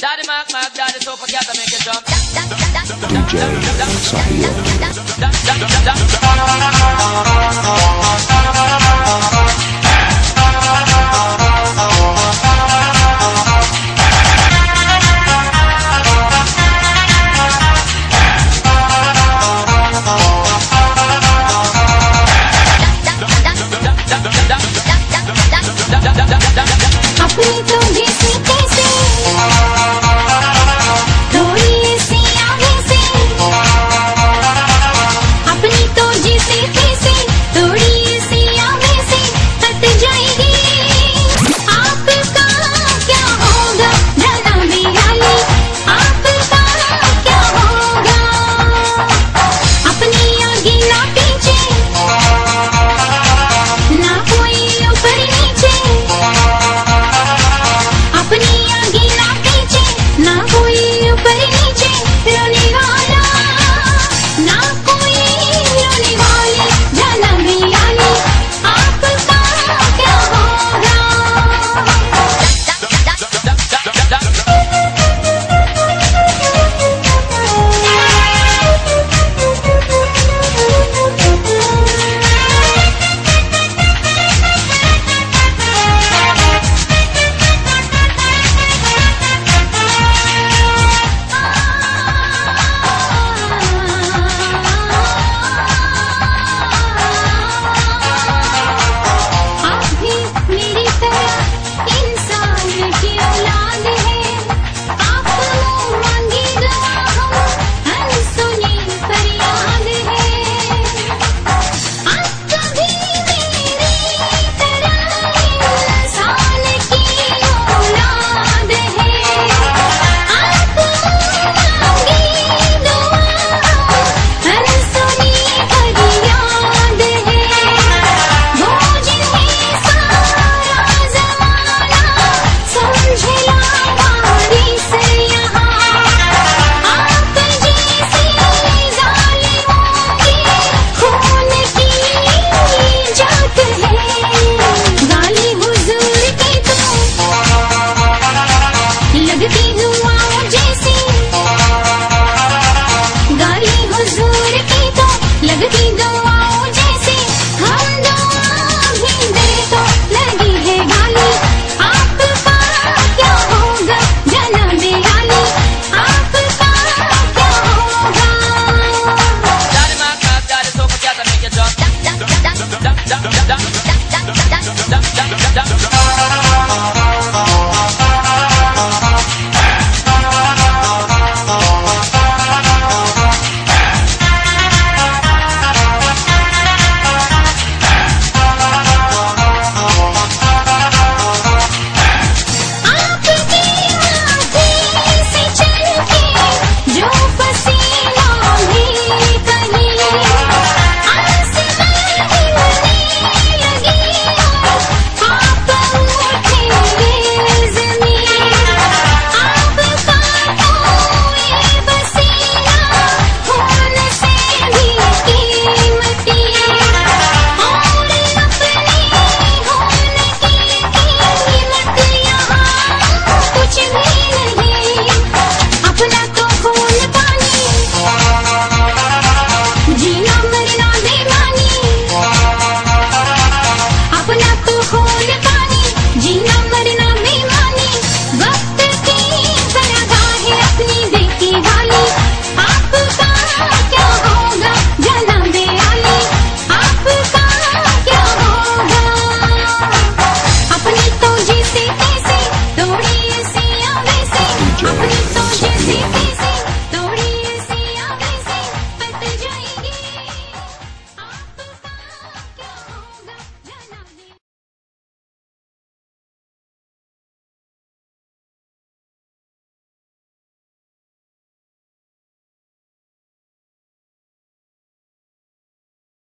Daddy Mark Mark, Daddy Super Cat, I make it jump. DJ Sahil.